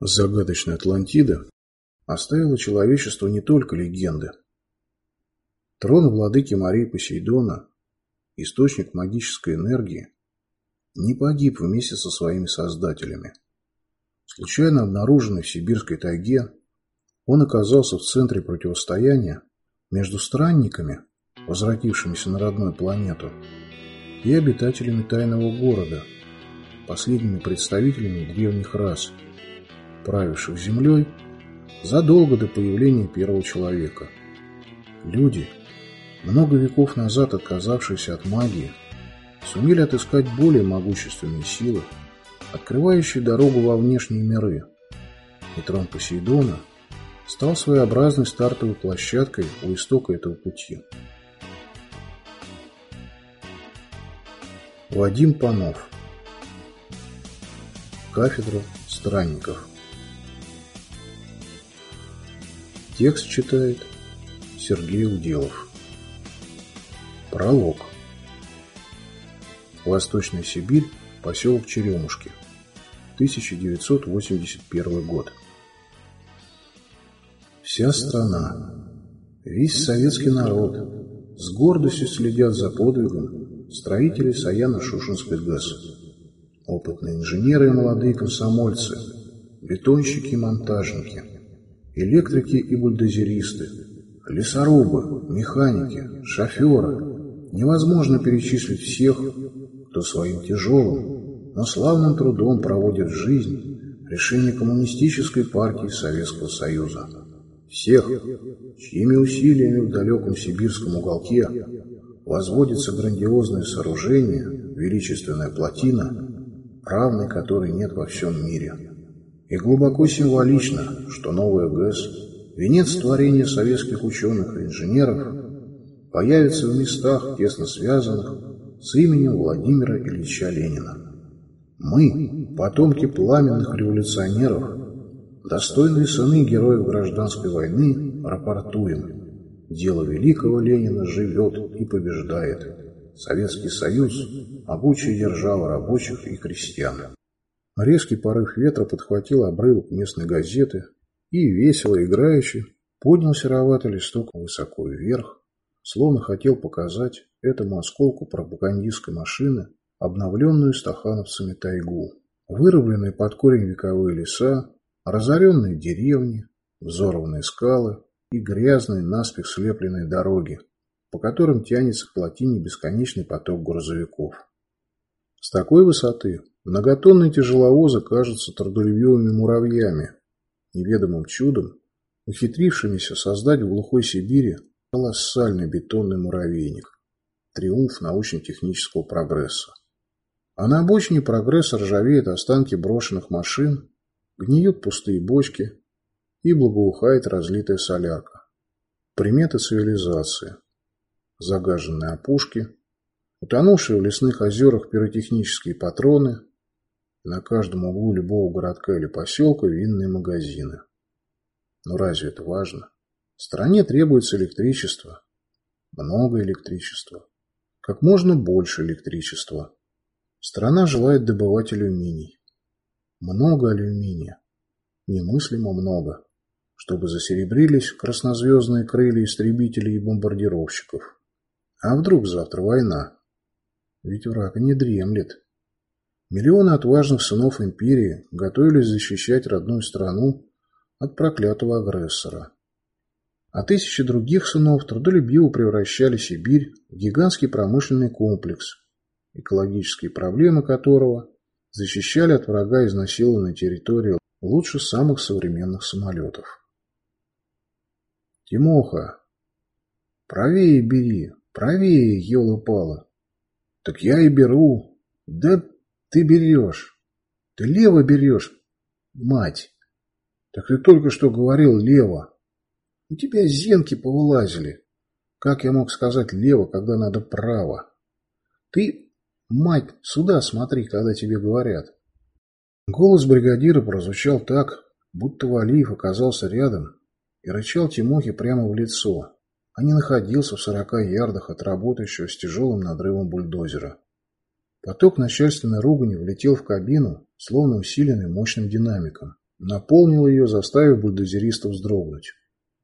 Загадочная Атлантида оставила человечеству не только легенды. Трон владыки Марии Посейдона, источник магической энергии, не погиб вместе со своими создателями. Случайно обнаруженный в сибирской тайге, он оказался в центре противостояния между странниками, возвратившимися на родную планету, и обитателями тайного города, последними представителями древних рас – правивших землей задолго до появления первого человека. Люди, много веков назад отказавшиеся от магии, сумели отыскать более могущественные силы, открывающие дорогу во внешние миры. И трон Посейдона стал своеобразной стартовой площадкой у истока этого пути. Вадим Панов Кафедра странников Текст читает Сергей Уделов. Пролог. Восточная Сибирь, поселок Черемушки. 1981 год. Вся страна, весь советский народ с гордостью следят за подвигом строителей Саяно-Шушинской ГЭС. Опытные инженеры и молодые комсомольцы, бетонщики и монтажники – электрики и бульдозеристы, лесорубы, механики, шоферы. Невозможно перечислить всех, кто своим тяжелым, но славным трудом проводит жизнь решение коммунистической партии Советского Союза. Всех, чьими усилиями в далеком сибирском уголке возводится грандиозное сооружение, величественная плотина, равной которой нет во всем мире. И глубоко символично, что новая ГЭС, венец творения советских ученых и инженеров, появится в местах, тесно связанных с именем Владимира Ильича Ленина. Мы, потомки пламенных революционеров, достойные сыны героев гражданской войны, рапортуем. Дело великого Ленина живет и побеждает. Советский Союз – могучая держава рабочих и крестьян. Резкий порыв ветра подхватил обрывок местной газеты и, весело играючи, поднял сероватый листок высоко вверх, словно хотел показать этому осколку пропагандистской машины обновленную стахановцами тайгу. Вырубленные под корень вековые леса, разоренные деревни, взорванные скалы и грязные наспех слепленные дороги, по которым тянется к плотине бесконечный поток грузовиков. С такой высоты Многотонные тяжеловозы кажутся трудолюбивыми муравьями, неведомым чудом, ухитрившимися создать в глухой Сибири колоссальный бетонный муравейник. Триумф научно-технического прогресса. А на обочине прогресса ржавеют останки брошенных машин, гниют пустые бочки и благоухает разлитая солярка. Приметы цивилизации. Загаженные опушки, утонувшие в лесных озерах пиротехнические патроны, на каждом углу любого городка или поселка винные магазины. Но разве это важно? Стране требуется электричество. Много электричества. Как можно больше электричества. Страна желает добывать алюминий. Много алюминия. Немыслимо много. Чтобы засеребрились краснозвездные крылья истребителей и бомбардировщиков. А вдруг завтра война? Ведь враг не дремлет. Миллионы отважных сынов империи готовились защищать родную страну от проклятого агрессора. А тысячи других сынов трудолюбиво превращали Сибирь в гигантский промышленный комплекс, экологические проблемы которого защищали от врага изнасилованной территории лучше самых современных самолетов. Тимоха, правее бери, правее, елы-палы. Так я и беру. Да ты берешь. Ты лево берешь, мать. Так ты только что говорил лево. У тебя зенки повылазили. Как я мог сказать лево, когда надо право? Ты, мать, сюда смотри, когда тебе говорят. Голос бригадира прозвучал так, будто Валиев оказался рядом и рычал Тимохе прямо в лицо, а не находился в сорока ярдах от работающего с тяжелым надрывом бульдозера. Поток начальственной ругани влетел в кабину, словно усиленный мощным динамиком. наполнил ее, заставив бульдозериста вздрогнуть.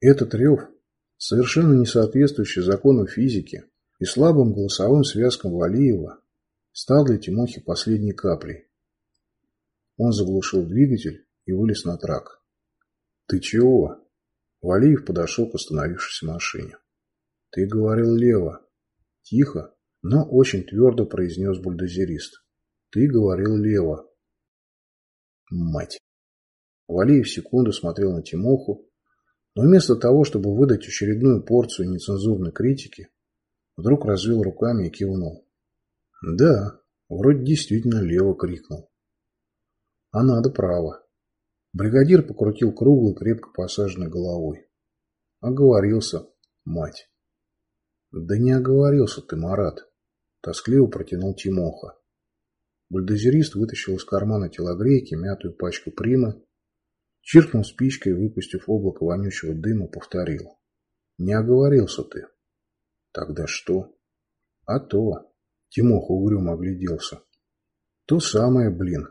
Этот рев, совершенно не соответствующий закону физики и слабым голосовым связкам Валиева, стал для Тимохи последней каплей. Он заглушил двигатель и вылез на трак. «Ты чего?» Валиев подошел к остановившейся машине. «Ты говорил лево». Тихо, но очень твердо произнес бульдозерист. «Ты говорил лево». Мать. Валиев секунду смотрел на Тимоху, но вместо того, чтобы выдать очередную порцию нецензурной критики, вдруг развел руками и кивнул. «Да, вроде действительно лево крикнул». «А надо право». Бригадир покрутил круглой, крепко посаженной головой. Оговорился, мать. Да не оговорился ты, Марат. Тоскливо протянул Тимоха. Бульдозерист вытащил из кармана телогрейки мятую пачку примы, чиркнул спичкой выпустив облако вонючего дыма, повторил. Не оговорился ты. Тогда что? А то. Тимоха угрюмо огляделся. То самое, блин.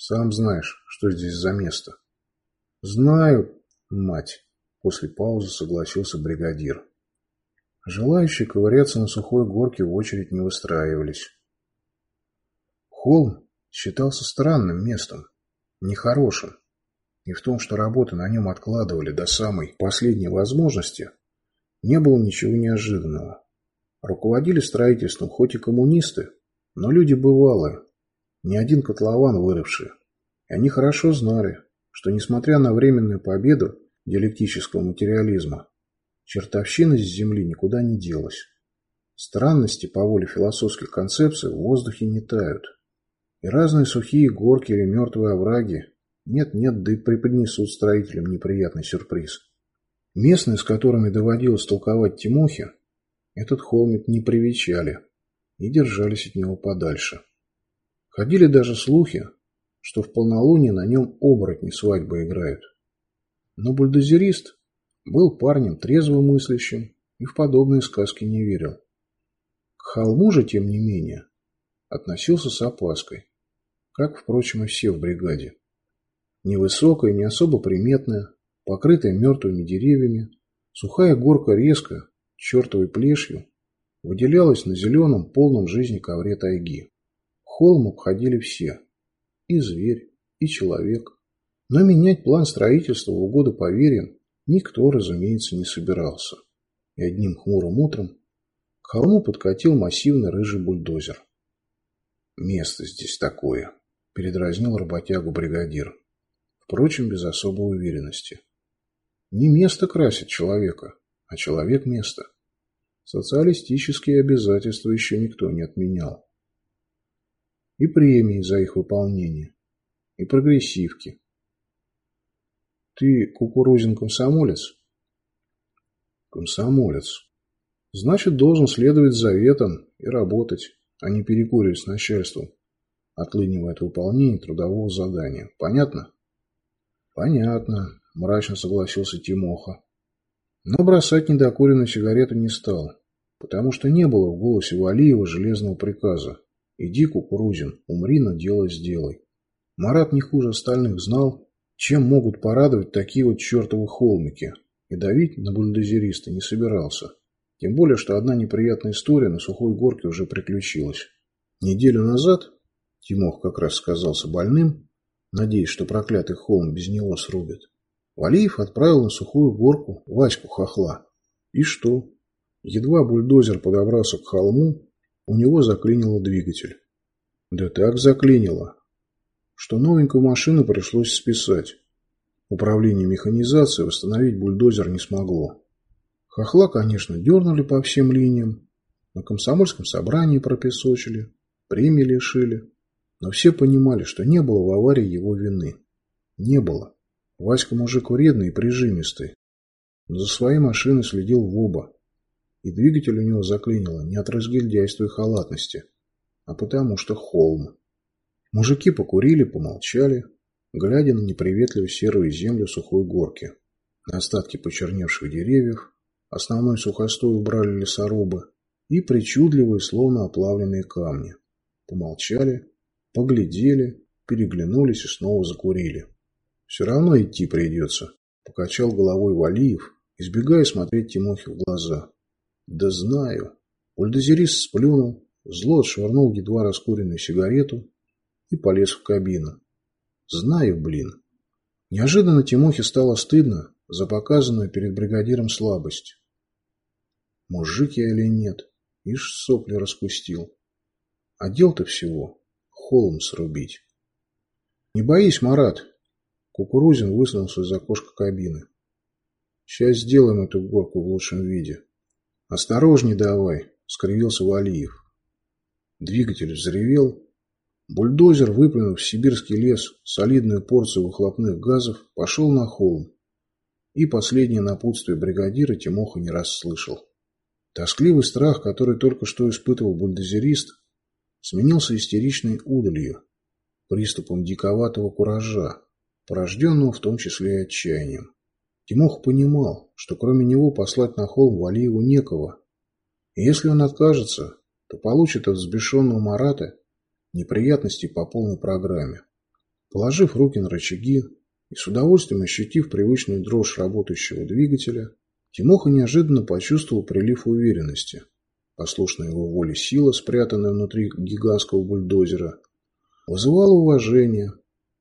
Сам знаешь, что здесь за место. Знаю, мать. После паузы согласился бригадир. Желающие ковыряться на сухой горке в очередь не выстраивались. Холм считался странным местом, нехорошим. И в том, что работы на нем откладывали до самой последней возможности, не было ничего неожиданного. Руководили строительством хоть и коммунисты, но люди бывалые, не один котлован вырывший. И они хорошо знали, что, несмотря на временную победу диалектического материализма, чертовщина с Земли никуда не делась. Странности по воле философских концепций в воздухе не тают. И разные сухие горки или мертвые овраги нет-нет, да и преподнесут строителям неприятный сюрприз. Местные, с которыми доводилось толковать Тимохе, этот холмик не привечали и держались от него подальше. Ходили даже слухи, что в полнолуние на нем оборотни свадьбы играют. Но бульдозерист был парнем трезво мыслящим и в подобные сказки не верил. К холму же, тем не менее, относился с опаской, как, впрочем, и все в бригаде. Невысокая, не особо приметная, покрытая мертвыми деревьями, сухая горка резко, чертовой плешью, выделялась на зеленом, полном жизни ковре тайги. Холм обходили все. И зверь, и человек. Но менять план строительства в угоду поверьям никто, разумеется, не собирался. И одним хмурым утром к холму подкатил массивный рыжий бульдозер. «Место здесь такое», – передразнил работягу бригадир. Впрочем, без особой уверенности. Не место красит человека, а человек место. Социалистические обязательства еще никто не отменял и премии за их выполнение, и прогрессивки. Ты кукурузин комсомолец? Комсомолец. Значит, должен следовать заветам и работать, а не перекуривать с начальством, отлынивая от выполнения трудового задания. Понятно? Понятно, мрачно согласился Тимоха. Но бросать недокуренную сигарету не стал, потому что не было в голосе Валиева железного приказа Иди, Кукурузин, умри, но дело сделай. Марат не хуже остальных знал, чем могут порадовать такие вот чертовы холмики, и давить на бульдозериста не собирался. Тем более, что одна неприятная история на сухой горке уже приключилась. Неделю назад Тимох как раз сказался больным, надеясь, что проклятый холм без него срубит. Валиев отправил на сухую горку Ваську хохла. И что? Едва бульдозер подобрался к холму, у него заклинило двигатель. Да так заклинило, что новенькую машину пришлось списать. Управление механизацией восстановить бульдозер не смогло. Хохла, конечно, дернули по всем линиям, на комсомольском собрании пропесочили, премии лишили. Но все понимали, что не было в аварии его вины. Не было. Васька мужик вредный и прижимистый. За своей машиной следил в оба и двигатель у него заклинило не от разгильдяйства и халатности, а потому что холм. Мужики покурили, помолчали, глядя на неприветливую серую землю сухой горки, на остатки почерневших деревьев, основной сухостой убрали лесорубы и причудливые, словно оплавленные камни. Помолчали, поглядели, переглянулись и снова закурили. Все равно идти придется, покачал головой Валиев, избегая смотреть Тимохе в глаза. Да знаю. Бульдозерист сплюнул, зло отшвырнул едва раскуренную сигарету и полез в кабину. Знаю, блин. Неожиданно Тимохе стало стыдно за показанную перед бригадиром слабость. Мужик я или нет? Ишь сопли распустил. А дел-то всего холм срубить. Не боись, Марат. Кукурузин высунулся из окошка кабины. Сейчас сделаем эту горку в лучшем виде. Осторожней давай, скривился Валиев. Двигатель взревел. Бульдозер, выплюнув в сибирский лес солидную порцию выхлопных газов, пошел на холм. И последнее напутствие бригадира Тимоха не раз слышал. Тоскливый страх, который только что испытывал бульдозерист, сменился истеричной удалью, приступом диковатого куража, порожденного в том числе и отчаянием. Тимох понимал, что кроме него послать на холм Валиеву некого, и если он откажется, то получит от взбешенного Марата неприятности по полной программе. Положив руки на рычаги и с удовольствием ощутив привычную дрожь работающего двигателя, Тимоха неожиданно почувствовал прилив уверенности. Послушная его воле сила, спрятанная внутри гигантского бульдозера, вызывала уважение.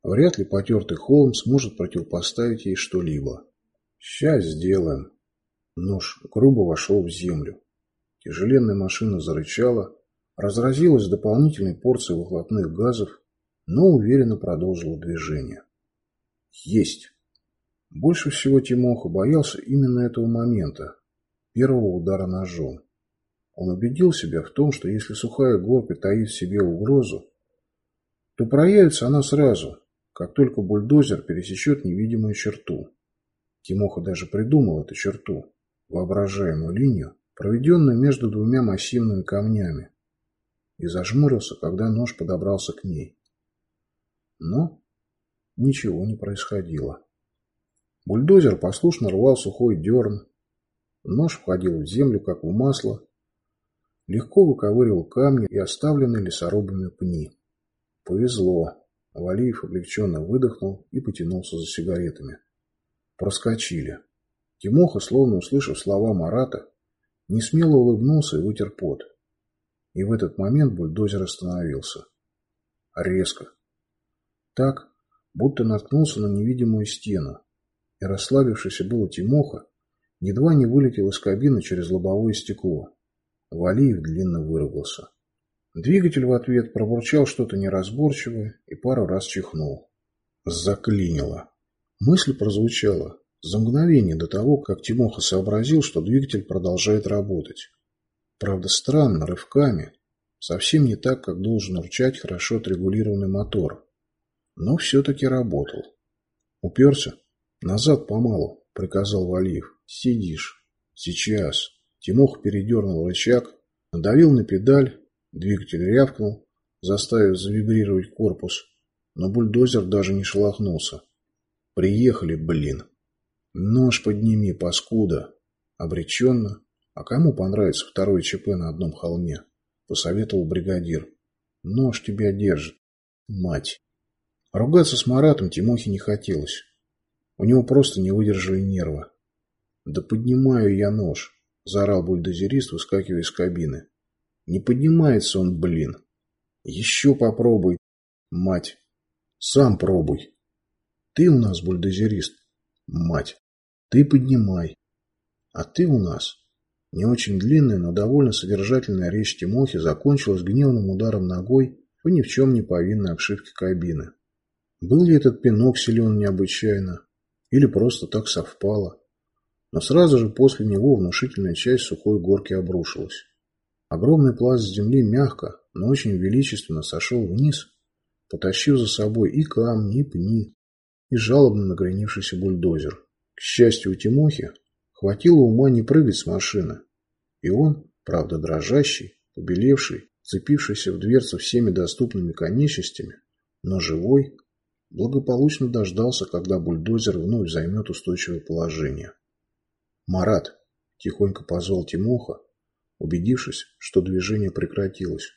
Вряд ли потертый холм сможет противопоставить ей что-либо. «Сейчас сделаем». Нож грубо вошел в землю. Тяжеленная машина зарычала, разразилась дополнительной порцией выхлопных газов, но уверенно продолжила движение. «Есть!» Больше всего Тимоха боялся именно этого момента, первого удара ножом. Он убедил себя в том, что если сухая горка таит в себе угрозу, то проявится она сразу, как только бульдозер пересечет невидимую черту. Тимоха даже придумал эту черту, воображаемую линию, проведенную между двумя массивными камнями, и зажмурился, когда нож подобрался к ней. Но ничего не происходило. Бульдозер послушно рвал сухой дерн. Нож входил в землю, как в масло. Легко выковыривал камни и оставленные лесорубами пни. Повезло. Валиев облегченно выдохнул и потянулся за сигаретами. Проскочили. Тимоха, словно услышав слова Марата, несмело улыбнулся и вытер пот. И в этот момент бульдозер остановился. Резко. Так, будто наткнулся на невидимую стену и расслабившийся было Тимоха едва не вылетел из кабины через лобовое стекло. Валиев длинно выругался. Двигатель в ответ пробурчал что-то неразборчивое и пару раз чихнул. Заклинило. Мысль прозвучала за мгновение до того, как Тимоха сообразил, что двигатель продолжает работать. Правда, странно, рывками. Совсем не так, как должен урчать хорошо отрегулированный мотор. Но все-таки работал. Уперся, «Назад помалу», — приказал Валиев. «Сидишь». «Сейчас». Тимох передернул рычаг, надавил на педаль, двигатель рявкнул, заставив завибрировать корпус, но бульдозер даже не шелохнулся. «Приехали, блин!» «Нож подними, паскуда!» Обреченно. «А кому понравится второй ЧП на одном холме?» Посоветовал бригадир. «Нож тебя держит. Мать!» Ругаться с Маратом Тимохе не хотелось. У него просто не выдержали нервы. «Да поднимаю я нож», – заорал бульдозерист, выскакивая из кабины. «Не поднимается он, блин. Еще попробуй, мать. Сам пробуй. Ты у нас бульдозерист, мать. Ты поднимай. А ты у нас». Не очень длинная, но довольно содержательная речь Тимохи закончилась гневным ударом ногой по ни в чем не повинной обшивке кабины. Был ли этот пинок силен необычайно? Или просто так совпало. Но сразу же после него внушительная часть сухой горки обрушилась. Огромный пласт земли мягко, но очень величественно сошел вниз, потащив за собой и камни, и пни, и жалобно нагренившийся бульдозер. К счастью, у Тимохи хватило ума не прыгать с машины, и он, правда дрожащий, побелевший, цепившийся в дверцу всеми доступными конечностями, но живой, благополучно дождался, когда бульдозер вновь займет устойчивое положение. «Марат!» – тихонько позвал Тимоха, убедившись, что движение прекратилось.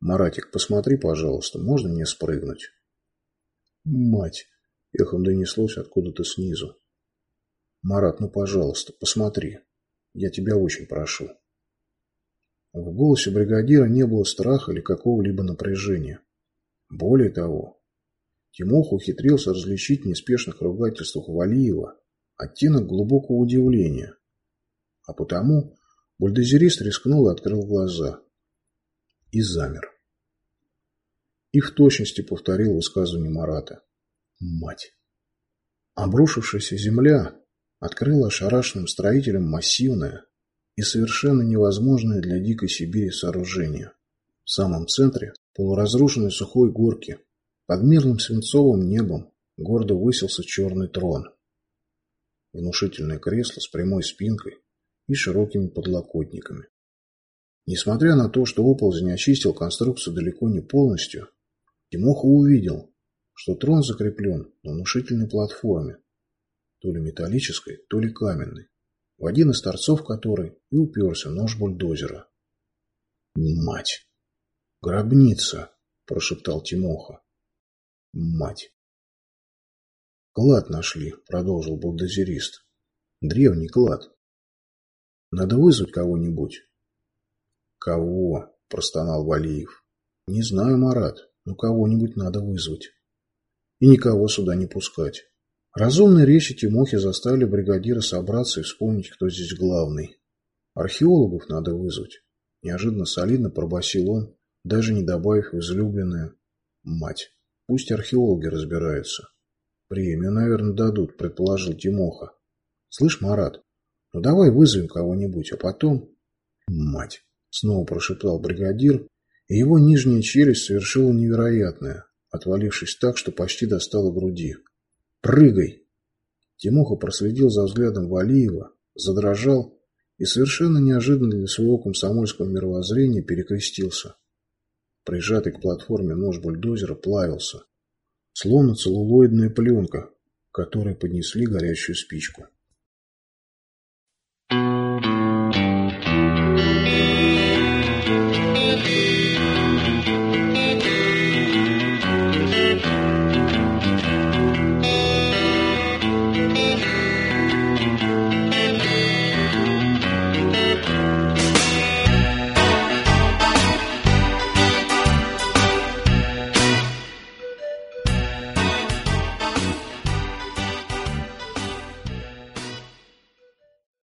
«Маратик, посмотри, пожалуйста, можно мне спрыгнуть?» «Мать!» Эхом донеслось откуда-то снизу. «Марат, ну, пожалуйста, посмотри. Я тебя очень прошу». В голосе бригадира не было страха или какого-либо напряжения. Более того, Тимох ухитрился различить в неспешных ругательствах Валиева оттенок глубокого удивления. А потому бульдозерист рискнул и открыл глаза. И замер. И в точности повторил высказывание Марата. Мать! Обрушившаяся земля открыла ошарашенным строителям массивное и совершенно невозможное для дикой Сибири сооружение. В самом центре полуразрушенной сухой горки под мирным свинцовым небом гордо высился черный трон. Внушительное кресло с прямой спинкой и широкими подлокотниками. Несмотря на то, что оползень очистил конструкцию далеко не полностью, Тимоха увидел, что трон закреплен на внушительной платформе, то ли металлической, то ли каменной, в один из торцов которой и уперся нож бульдозера. «Мать! Гробница!» – прошептал Тимоха. «Мать!» «Клад нашли», – продолжил бульдозерист. «Древний клад. Надо вызвать кого-нибудь». «Кого?» – простонал Валиев. «Не знаю, Марат, но кого-нибудь надо вызвать. И никого сюда не пускать». Разумные речи Тимохи заставили бригадира собраться и вспомнить, кто здесь главный. Археологов надо вызвать. Неожиданно солидно пробасил он, даже не добавив излюбленное «мать». Пусть археологи разбираются. Премию, наверное, дадут, предположил Тимоха. Слышь, Марат, ну давай вызовем кого-нибудь, а потом... Мать, снова прошептал бригадир, и его нижняя челюсть совершила невероятное, отвалившись так, что почти достала груди. «Прыгай!» Тимоха проследил за взглядом Валиева, задрожал и совершенно неожиданно для своего комсомольского мировоззрения перекрестился. Прижатый к платформе нож бульдозера плавился, словно целлулоидная пленка, которой поднесли горящую спичку.